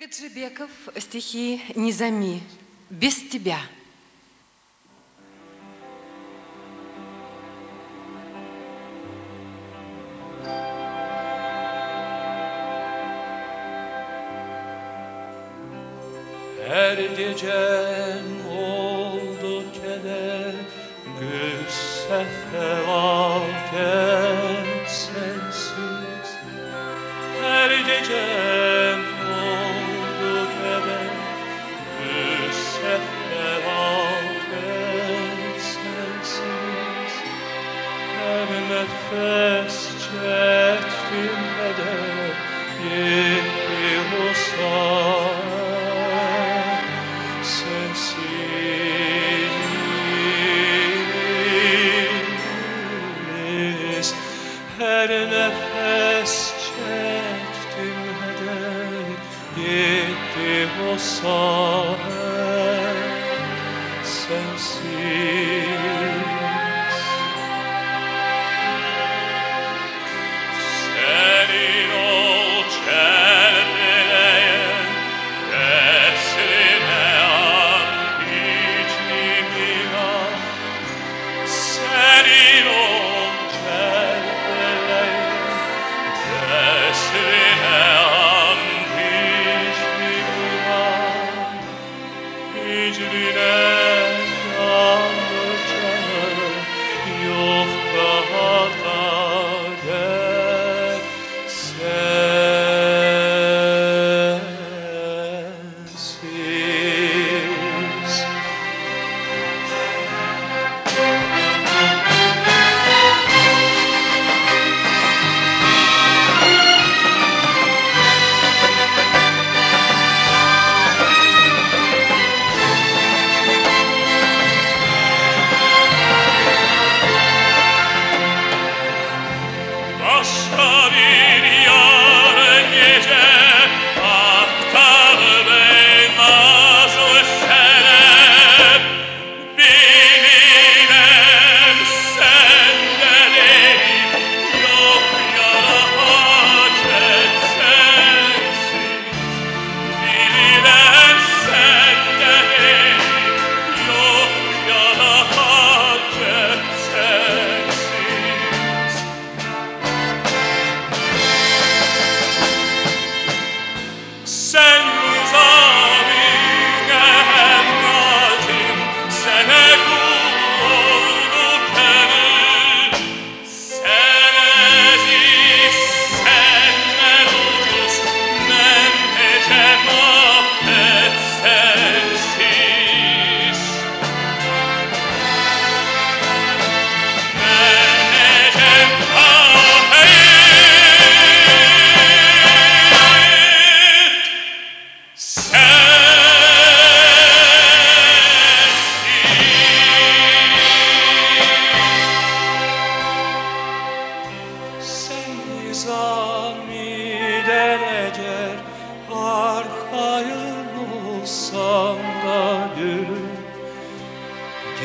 Гаджибеков, стихи Низами. Без тебя. Her gecem oldu keder Güz sefaket sensiz Her gecem her nefes çektim heder Gitti o saher sensiz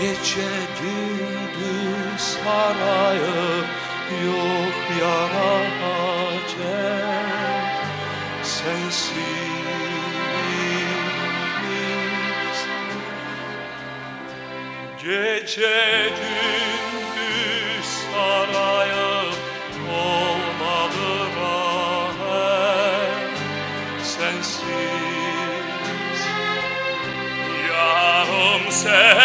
Gece gündüz sarayım yok yara acem Sensizliğimiz Gece gündüz sarayım olmalı rahat. Sensiz. Yarım sen